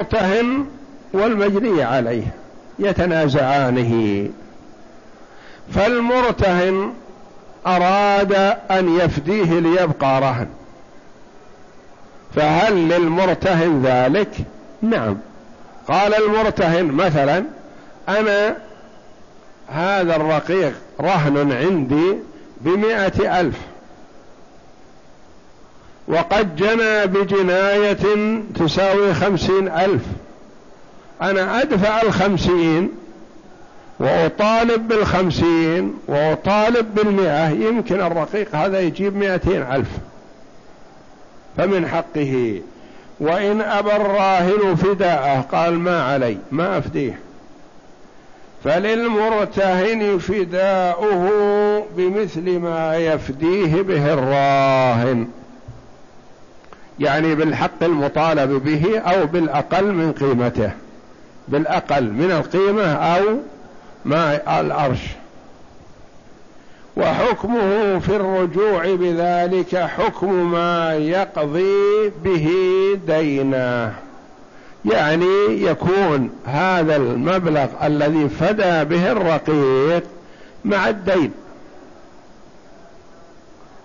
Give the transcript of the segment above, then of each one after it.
مرتهن والمجني عليه يتنازعانه. فالمرتهن أراد أن يفديه ليبقى رهن. فهل للمرتهن ذلك؟ نعم. قال المرتهن مثلا أنا هذا الرقيق رهن عندي بمائة ألف. وقد جنى بجناية تساوي خمسين ألف. أنا أدفع الخمسين وأطالب بالخمسين وأطالب بالمئة. يمكن الرقيق هذا يجيب مئتين ألف. فمن حقه. وإن أبى الراهن فداءه قال ما علي ما أفديه. فللمرتهن فداؤه بمثل ما يفديه به الراهن. يعني بالحق المطالب به أو بالأقل من قيمته. بالأقل من القيمة أو ما الأرش. وحكمه في الرجوع بذلك حكم ما يقضي به دينه. يعني يكون هذا المبلغ الذي فدى به الرقيق مع الدين.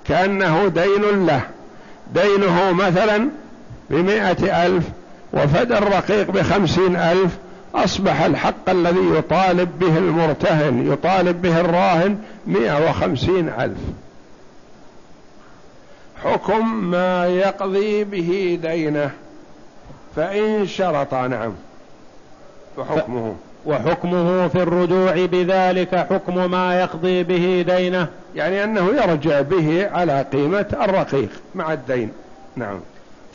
كأنه دين له. دينه مثلا بمائة ألف وفدى الرقيق بخمسين ألف أصبح الحق الذي يطالب به المرتهن يطالب به الراهن مئة وخمسين ألف. حكم ما يقضي به دينه فإن شرط نعم فحكمه. وحكمه في الرجوع بذلك حكم ما يقضي به دينه. يعني أنه يرجع به على قيمة الرقيق مع الدين. نعم.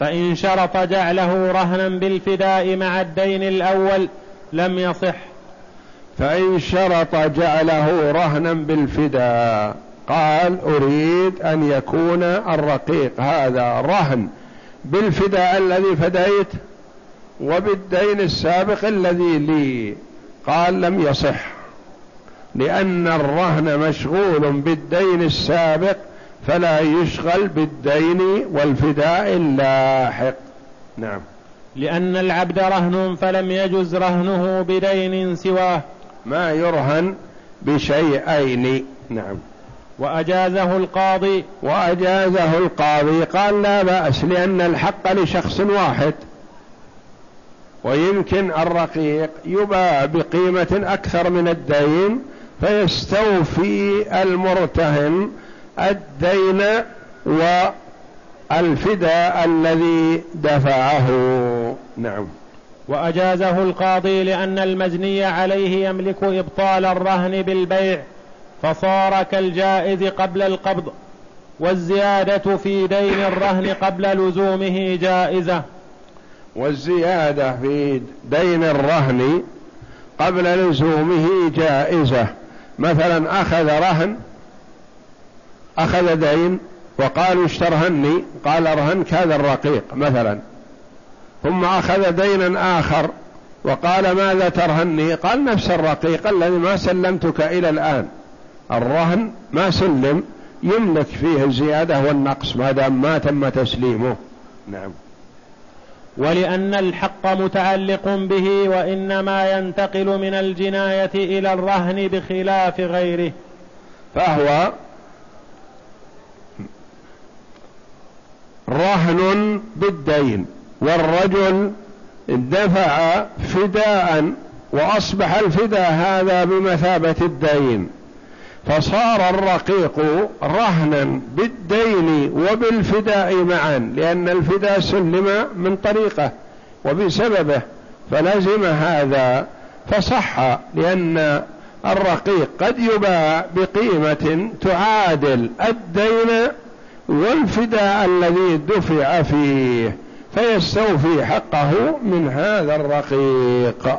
فإن شرط جعله رهنا بالفداء مع الدين الأول لم يصح. فإن شرط جعله رهنا بالفداء قال أريد أن يكون الرقيق. هذا رهن بالفداء الذي فديت وبالدين السابق الذي لي. قال لم يصح لأن الرهن مشغول بالدين السابق فلا يشغل بالدين والفداء اللاحق. نعم. لأن العبد رهن فلم يجز رهنه بدين سواه. ما يرهن بشيئين. نعم. وأجازه القاضي. وأجازه القاضي. قال لا بأس لأن الحق لشخص واحد. ويمكن الرقيق يباع بقيمة أكثر من الدين فيستوفي المرتهن الدين والفداء الذي دفعه. نعم. وأجازه القاضي لأن المزني عليه يملك إبطال الرهن بالبيع فصار كالجائز قبل القبض والزيادة في دين الرهن قبل لزومه جائزة. والزيادة في دين الرهن قبل لزومه جائزة. مثلا أخذ رهن أخذ دين وقالوا اشترهني قال ارهنك هذا الرقيق مثلا. ثم أخذ دينا آخر وقال ماذا ترهني؟ قال نفس الرقيق الذي ما سلمتك إلى الآن. الرهن ما سلم يملك فيه الزيادة والنقص ما دام ما تم تسليمه. نعم. ولأن الحق متعلق به وإنما ينتقل من الجناية إلى الرهن بخلاف غيره. فهو رهن بالدين والرجل دفع فداء وأصبح الفداء هذا بمثابة الدين. فصار الرقيق رهنا بالدين وبالفداء معا لأن الفداء سلم من طريقه وبسببه فلزم هذا فصح لأن الرقيق قد يباع بقيمة تعادل الدين والفداء الذي دفع فيه فيستوفي حقه من هذا الرقيق.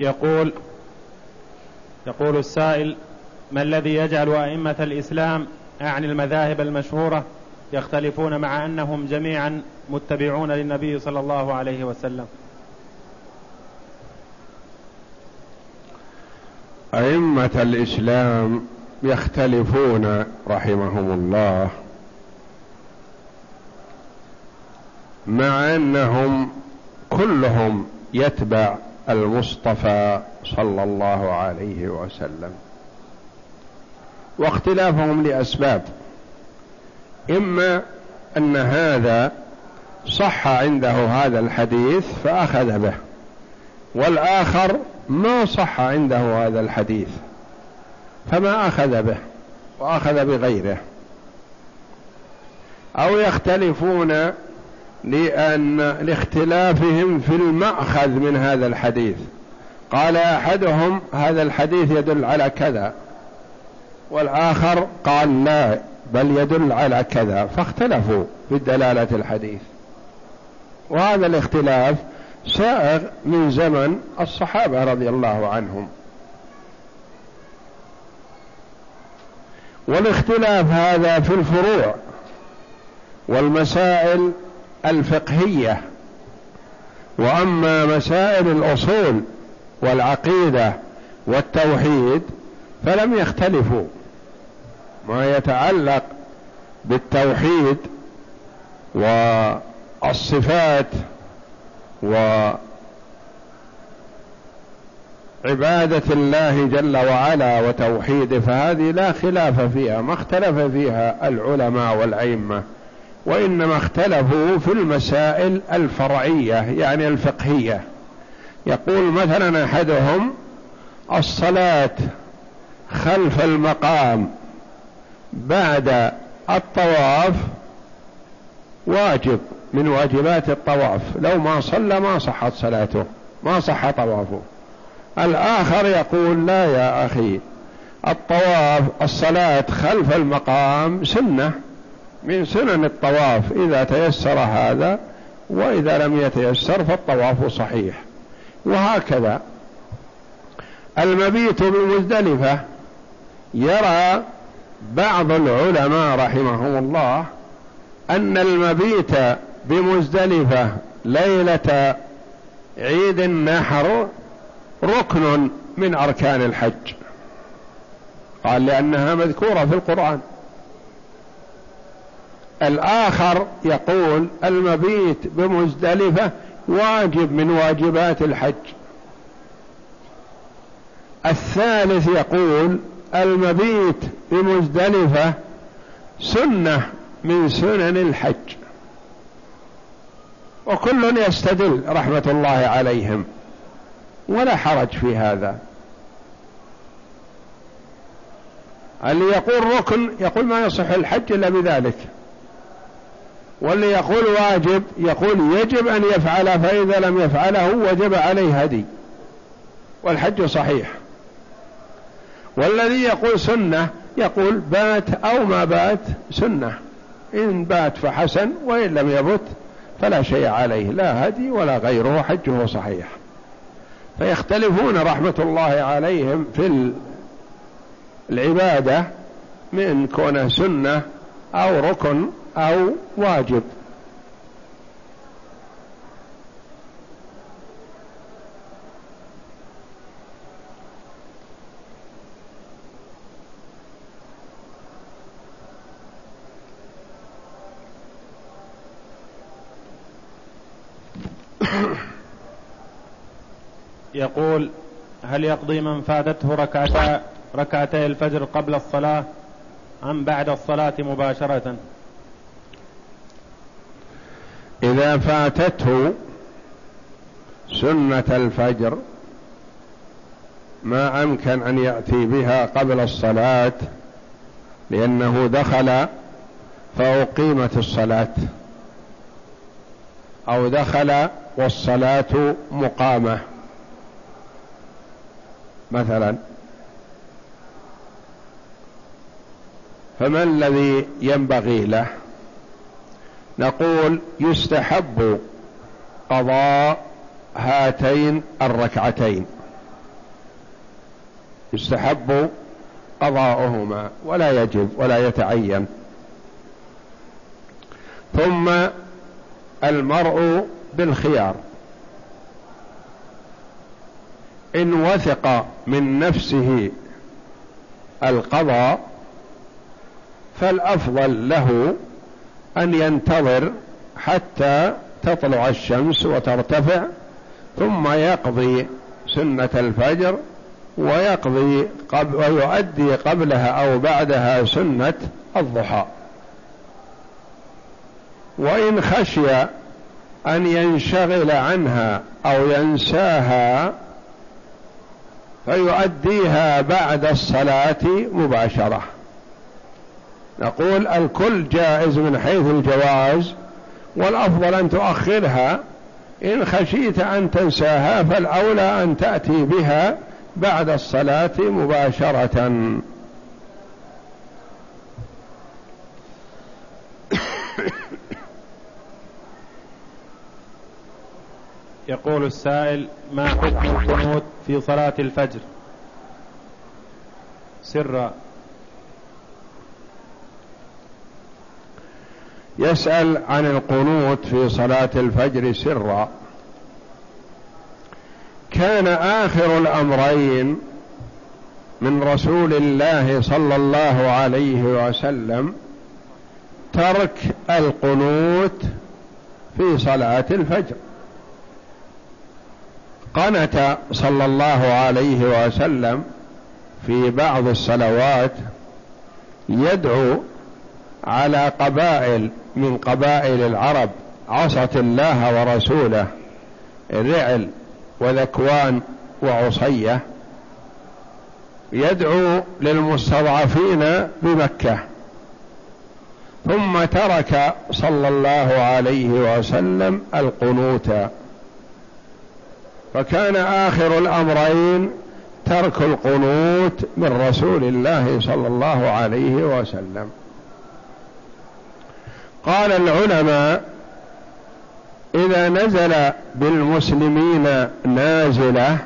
يقول يقول السائل ما الذي يجعل أئمة الإسلام أعني المذاهب المشهورة يختلفون مع أنهم جميعا متبعون للنبي صلى الله عليه وسلم؟ أئمة الإسلام يختلفون رحمهم الله مع أنهم كلهم يتبع المصطفى صلى الله عليه وسلم. واختلافهم لأسباب. إما أن هذا صح عنده هذا الحديث فأخذ به والآخر ما صح عنده هذا الحديث فما أخذ به وأخذ بغيره. أو يختلفون لأن لاختلافهم في المأخذ من هذا الحديث. قال أحدهم هذا الحديث يدل على كذا والآخر قال لا بل يدل على كذا. فاختلفوا في دلالة الحديث. وهذا الاختلاف سائغ من زمن الصحابة رضي الله عنهم. والاختلاف هذا في الفروع والمسائل الفقهية. وأما مسائل الأصول والعقيدة والتوحيد فلم يختلفوا. ما يتعلق بالتوحيد والصفات وعبادة الله جل وعلا وتوحيده فهذه لا خلاف فيها ما اختلف فيها العلماء والأئمة. وإنما اختلفوا في المسائل الفرعية يعني الفقهية. يقول مثلا أحدهم الصلاة خلف المقام بعد الطواف واجب من واجبات الطواف. لو ما صلى ما صحت صلاته ما صح طوافه. الآخر يقول لا يا أخي الطواف الصلاة خلف المقام سنة. من سنن الطواف إذا تيسر هذا وإذا لم يتيسر فالطواف صحيح. وهكذا. المبيت بمزدلفة يرى بعض العلماء رحمهم الله أن المبيت بمزدلفة ليلة عيد النحر ركن من أركان الحج. قال لأنها مذكورة في القرآن. الآخر يقول المبيت بمزدلفة واجب من واجبات الحج. الثالث يقول المبيت بمزدلفة سنة من سنن الحج. وكل يستدل رحمة الله عليهم ولا حرج في هذا. اللي يقول ركن؟ يقول ما يصح الحج إلا بذلك. واللي يقول واجب يقول يجب أن يفعل فإذا لم يفعله وجب عليه هدي. والحج صحيح. والذي يقول سنة يقول بات أو ما بات سنة. إن بات فحسن وإن لم يبت فلا شيء عليه لا هدي ولا غيره حجه صحيح. فيختلفون رحمة الله عليهم في العبادة من كونه سنة أو ركن أو واجب. يقول هل يقضي من فاتته ركعتا ركعتي الفجر قبل الصلاة أم بعد الصلاة مباشرة؟ إذا فاتته سنة الفجر ما أمكن أن يأتي بها قبل الصلاة لأنه دخل فأقيمت الصلاة أو دخل والصلاة مقامة. مثلا فما الذي ينبغي له؟ نقول يستحب قضاء هاتين الركعتين. يستحب قضاؤهما ولا يجب ولا يتعين. ثم المرء بالخيار. إن وثق من نفسه القضاء فالأفضل له أن ينتظر حتى تطلع الشمس وترتفع ثم يقضي سنة الفجر ويقضي قبل ويؤدي قبلها أو بعدها سنة الضحى. وإن خشي أن ينشغل عنها أو ينساها فيؤديها بعد الصلاة مباشرة. نقول الكل جائز من حيث الجواز والأفضل أن تؤخرها. إن خشيت أن تنساها فالأولى أن تأتي بها بعد الصلاة مباشرة. يقول السائل ما حكم القنوت في صلاة الفجر؟ سرا يسأل عن القنوت في صلاة الفجر سرا. كان آخر الأمرين من رسول الله صلى الله عليه وسلم ترك القنوت في صلاة الفجر. قنت صلى الله عليه وسلم في بعض الصلوات يدعو على قبائل من قبائل العرب عصت الله ورسوله الرعل وذكوان وعصية يدعو للمستضعفين بمكة. ثم ترك صلى الله عليه وسلم القنوت. فكان آخر الأمرين ترك القنوت من رسول الله صلى الله عليه وسلم. قال العلماء إذا نزل بالمسلمين نازلة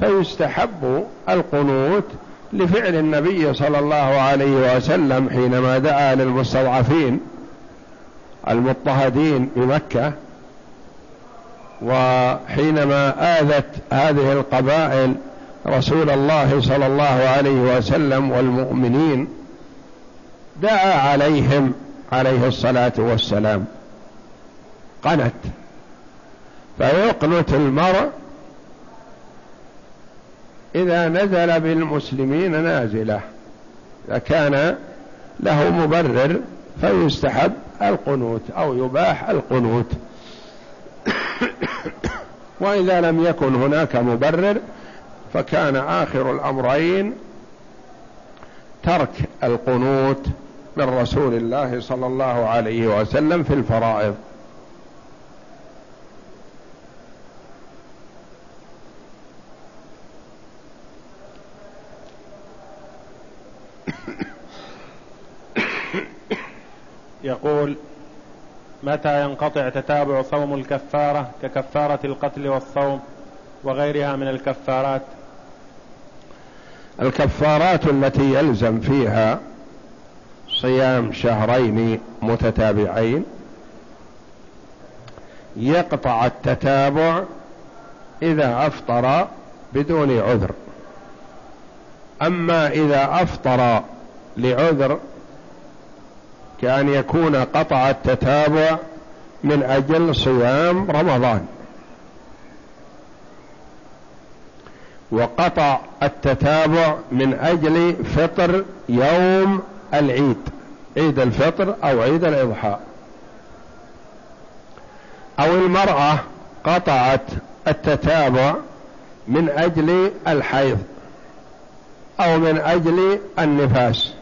فيستحب القنوت لفعل النبي صلى الله عليه وسلم حينما دعا للمستضعفين المضطهدين بمكة وحينما آذت هذه القبائل رسول الله صلى الله عليه وسلم والمؤمنين دعا عليهم عليه الصلاة والسلام. قنت فيقنت المرء إذا نزل بالمسلمين نازلة كان له مبرر فيستحب القنوت أو يباح القنوت. وإذا لم يكن هناك مبرر فكان آخر الأمرين ترك القنوت من رسول الله صلى الله عليه وسلم في الفرائض. يقول متى ينقطع تتابع صوم الكفارة ككفارة القتل والصوم وغيرها من الكفارات؟ الكفارات التي يلزم فيها صيام شهرين متتابعين يقطع التتابع إذا أفطر بدون عذر. أما إذا أفطر لعذر كأن يكون قطع التتابع من أجل صيام رمضان. وقطع التتابع من أجل فطر يوم العيد عيد الفطر أو عيد الإضحى. أو المرأة قطعت التتابع من أجل الحيض أو من أجل النفاس.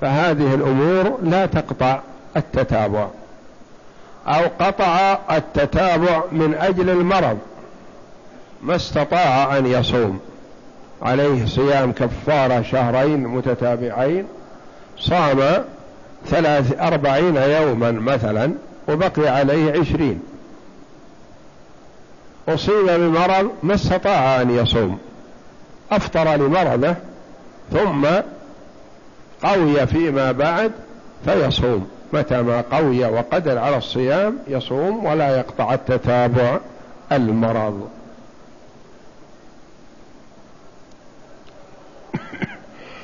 فهذه الأمور لا تقطع التتابع. أو قطع التتابع من أجل المرض ما استطاع أن يصوم. عليه صيام كفارة شهرين متتابعين صام ثلاث أربعين يوما مثلا وبقي عليه عشرين. أصيب بمرض ما استطاع أن يصوم. أفطر لمرضه ثم قوي فيما بعد فيصوم. متى ما قوي وقدر على الصيام يصوم ولا يقطع التتابع المرض.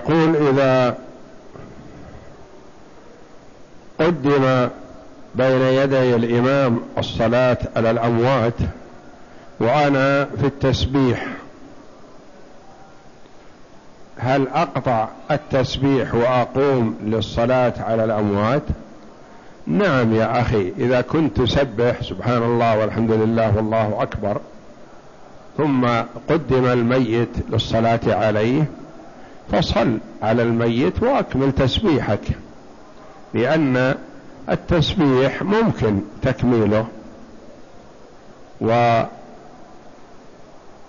يقول إذا قدم بين يدي الإمام الصلاة على الأموات وأنا في التسبيح هل أقطع التسبيح وأقوم للصلاة على الأموات؟ نعم يا أخي إذا كنت تسبح سبحان الله والحمد لله والله أكبر ثم قدم الميت للصلاة عليه فصل على الميت وأكمل تسبيحك لأن التسبيح ممكن تكميله.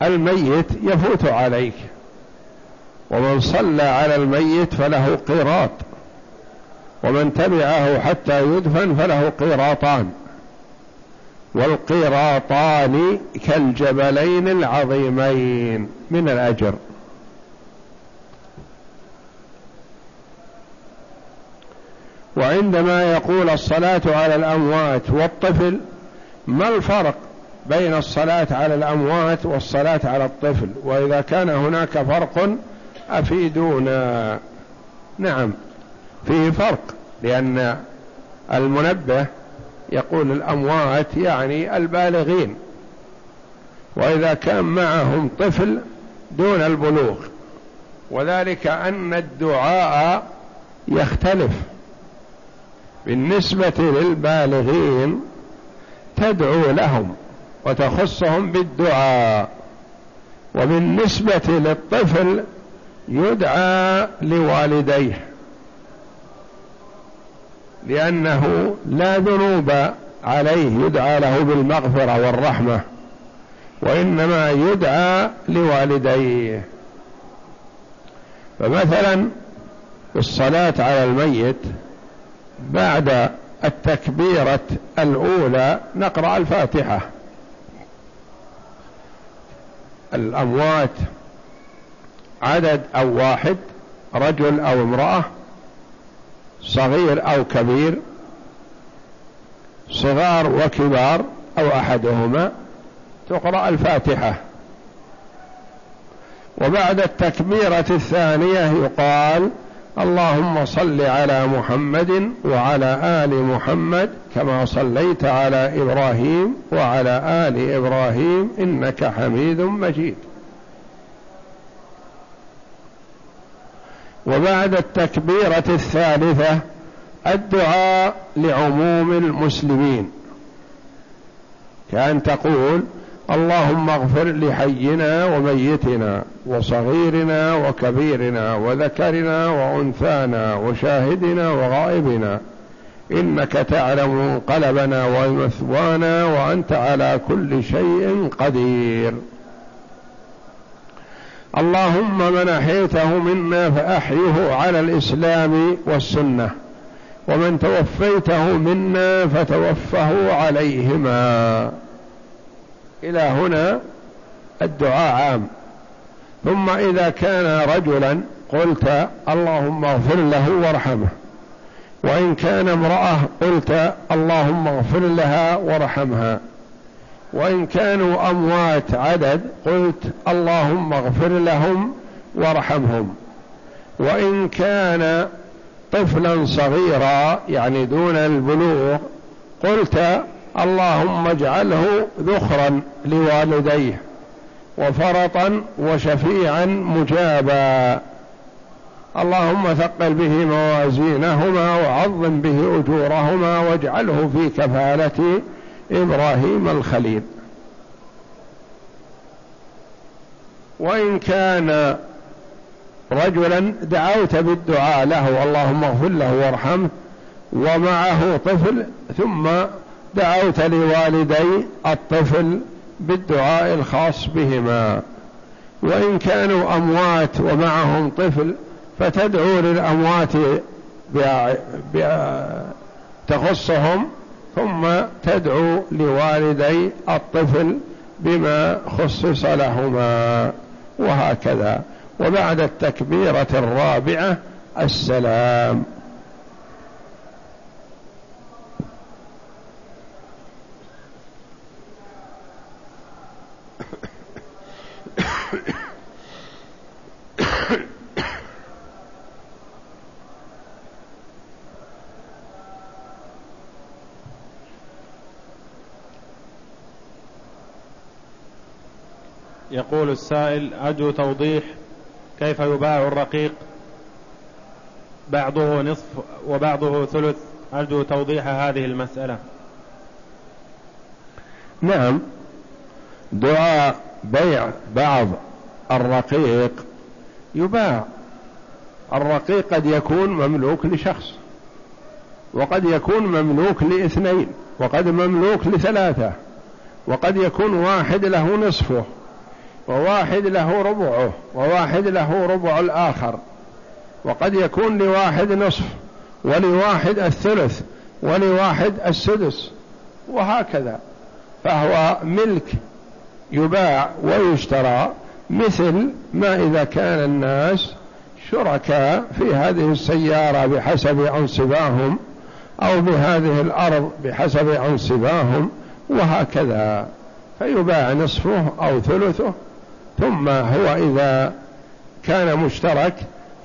والميت يفوت عليك ومن صلى على الميت فله قيراط ومن تبعه حتى يدفن فله قيراطان. والقيراطان كالجبلين العظيمين من الأجر. وعندما يقول الصلاة على الأموات والطفل ما الفرق بين الصلاة على الأموات والصلاة على الطفل؟ وإذا كان هناك فرق أفيدونا. نعم فيه فرق لأن المنبه يقول الأموات يعني البالغين. وإذا كان معهم طفل دون البلوغ وذلك أن الدعاء يختلف. بالنسبة للبالغين تدعو لهم وتخصهم بالدعاء. وبالنسبة للطفل يدعى لوالديه لأنه لا ذنوب عليه يدعى له بالمغفرة والرحمة وإنما يدعى لوالديه. فمثلا الصلاة على الميت بعد التكبيرة الأولى نقرأ الفاتحة. الأموات عدد أو واحد رجل أو امرأة صغير أو كبير صغار وكبار أو أحدهما تقرأ الفاتحة. وبعد التكبيرة الثانية يقال اللهم صل على محمد وعلى آل محمد كما صليت على إبراهيم وعلى آل إبراهيم إنك حميد مجيد. وبعد التكبيرة الثالثة الدعاء لعموم المسلمين. كأن تقول اللهم اغفر لحينا وميتنا وصغيرنا وكبيرنا وذكرنا وأنثانا وشاهدنا وغائبنا إنك تعلم قلبنا ومثوانا وأنت على كل شيء قدير. اللهم من أحيته منا فأحيه على الإسلام والسنة ومن توفيته منا فتوفه عليهما. إلى هنا الدعاء عام. ثم إذا كان رجلا قلت اللهم اغفر له وارحمه. وإن كان امرأة قلت اللهم اغفر لها وارحمها. وإن كانوا أموات عدد قلت اللهم اغفر لهم وارحمهم. وإن كان طفلا صغيرا يعني دون البلوغ قلت اللهم اجعله ذخرا لوالديه وفرطا وشفيعا مجابا. اللهم ثقل به موازينهما وعظم به أجورهما واجعله في كفالة إبراهيم الخليل. وإن كان رجلا دعوت بالدعاء له اللهم اغفر له وارحمه ومعه طفل ثم دعوت لوالدي الطفل بالدعاء الخاص بهما. وإن كانوا أموات ومعهم طفل فتدعو للأموات تخصهم ثم تدعو لوالدي الطفل بما خصص لهما وهكذا. وبعد التكبيرة الرابعة السلام. يقول السائل أرجو توضيح كيف يباع الرقيق؟ بعضه نصف وبعضه ثلث أرجو توضيح هذه المسألة. نعم. دعاء بيع بعض الرقيق يباع. الرقيق قد يكون مملوك لشخص وقد يكون مملوك لاثنين وقد مملوك لثلاثة وقد يكون واحد له نصفه وواحد له ربعه وواحد له ربع الآخر وقد يكون لواحد نصف ولواحد الثلث ولواحد السدس وهكذا. فهو ملك يباع ويشترى مثل ما إذا كان الناس شركاء في هذه السيارة بحسب أنصباهم أو بهذه الأرض بحسب أنصباهم وهكذا. فيباع نصفه أو ثلثه ثم هو إذا كان مشترك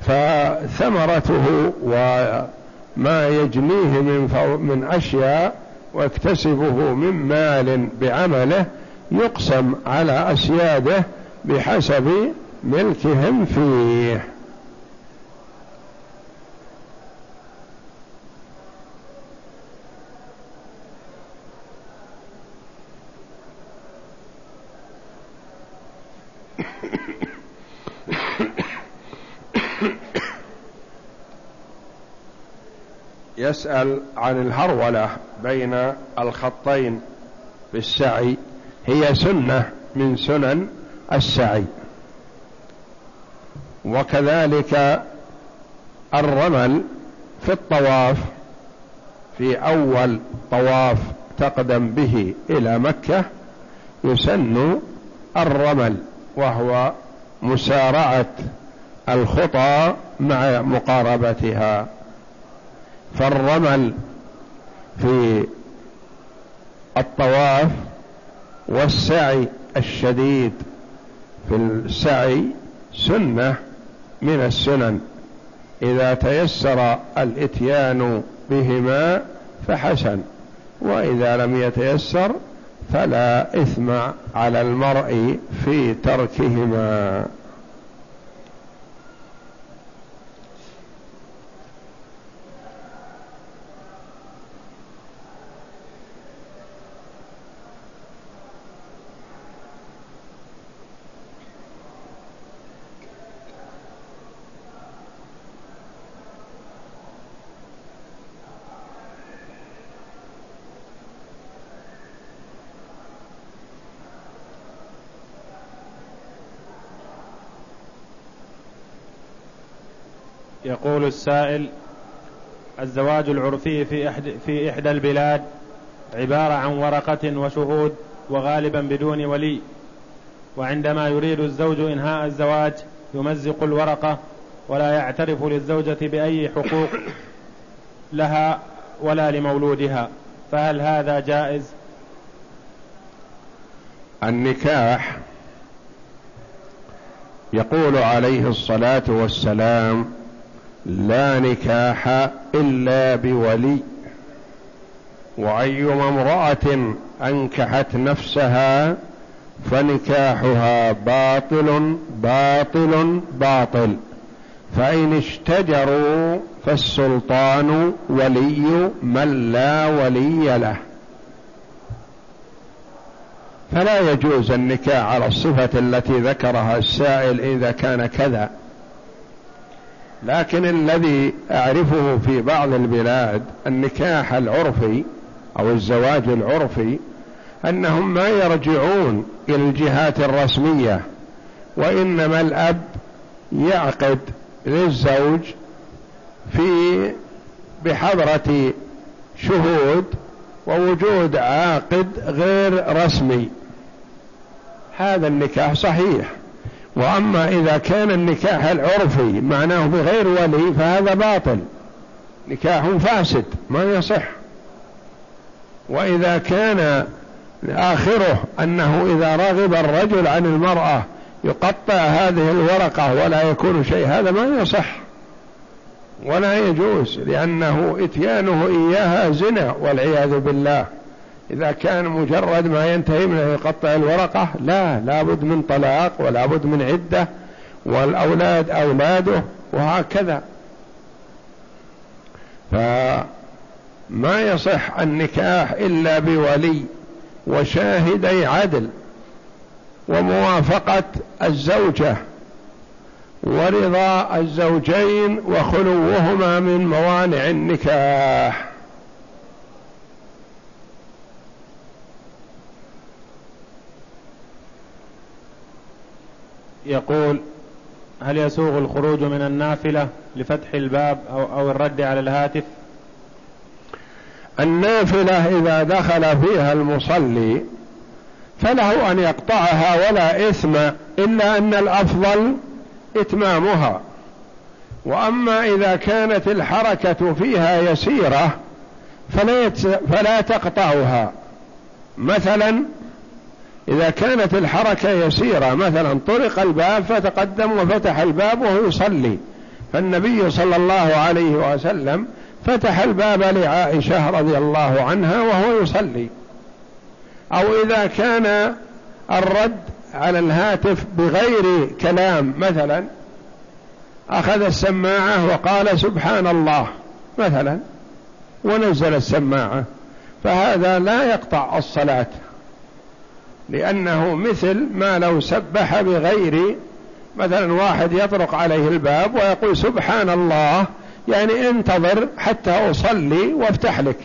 فثمرته وما يجنيه من, من أشياء ويكتسبه من مال بعمله يقسم على أسياده بحسب ملكهم فيه. يسأل عن الهرولة بين الخطين في السعي هي سنة من سنن السعي. وكذلك الرمل في الطواف في أول طواف تقدم به إلى مكة يسن الرمل وهو مسارعة الخطى مع مقاربتها. فالرمل في الطواف والسعي الشديد في السعي سنة من السنن. إذا تيسر الإتيان بهما فحسن وإذا لم يتيسر فلا إثم على المرء في تركهما. يقول السائل الزواج العرفي في إحدى, في إحدى البلاد عبارة عن ورقة وشهود وغالبا بدون ولي. وعندما يريد الزوج إنهاء الزواج يمزق الورقة ولا يعترف للزوجة بأي حقوق لها ولا لمولودها. فهل هذا جائز؟ النكاح يقول عليه الصلاة والسلام لا نكاح إلا بولي. وأيما امرأة أنكحت نفسها فنكاحها باطل باطل باطل. فإن اشتجروا فالسلطان ولي من لا ولي له. فلا يجوز النكاح على الصفة التي ذكرها السائل إذا كان كذا. لكن الذي أعرفه في بعض البلاد النكاح العرفي أو الزواج العرفي أنهم ما يرجعون إلى الجهات الرسمية وإنما الأب يعقد للزوج في بحضرة شهود ووجود عاقد غير رسمي. هذا النكاح صحيح. وأما إذا كان النكاح العرفي معناه بغير ولي فهذا باطل. نكاح فاسد ما يصح. وإذا كان آخره أنه إذا رغب الرجل عن المرأة يقطع هذه الورقة ولا يكون شيء هذا ما يصح. ولا يجوز لأنه إتيانه إياها زنا والعياذ بالله. إذا كان مجرد ما ينتهي من يقطع الورقة لا لابد من طلاق ولا بد من عدة والأولاد أولاده وهكذا. فما يصح النكاح إلا بولي وشاهدي عدل وموافقة الزوجة ورضا الزوجين وخلوهما من موانع النكاح. يقول هل يسوغ الخروج من النافلة لفتح الباب أو, أو الرد على الهاتف؟ النافلة إذا دخل فيها المصلي فله أن يقطعها ولا إثم إلا أن الأفضل إتمامها. وأما إذا كانت الحركة فيها يسيرة فلا, فلا تقطعها. مثلا إذا كانت الحركة يسيرة مثلا طرق الباب فتقدم وفتح الباب وهو يصلي. فالنبي صلى الله عليه وسلم فتح الباب لعائشة رضي الله عنها وهو يصلي. أو إذا كان الرد على الهاتف بغير كلام مثلا أخذ السماعة وقال سبحان الله مثلا ونزل السماعة. فهذا لا يقطع الصلاة. لأنه مثل ما لو سبح بغير مثلا واحد يطرق عليه الباب ويقول سبحان الله يعني انتظر حتى أصلي وافتح لك.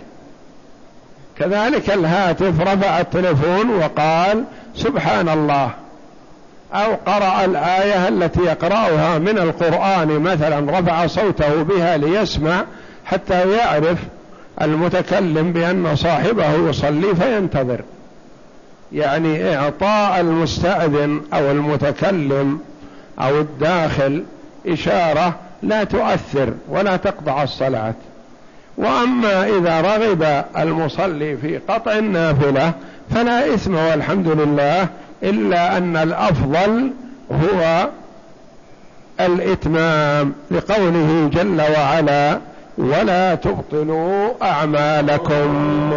كذلك الهاتف رفع التلفون وقال سبحان الله. أو قرأ الآية التي يقرأها من القرآن مثلا رفع صوته بها ليسمع حتى يعرف المتكلم بأن صاحبه يصلي فينتظر. يعني إعطاء المستأذن أو المتكلم أو الداخل إشارة لا تؤثر ولا تقطع الصلاة. وأما إذا رغب المصلي في قطع النافلة فلا إثم والحمد لله إلا أن الأفضل هو الإتمام لقوله جل وعلا ولا تبطلوا أعمالكم.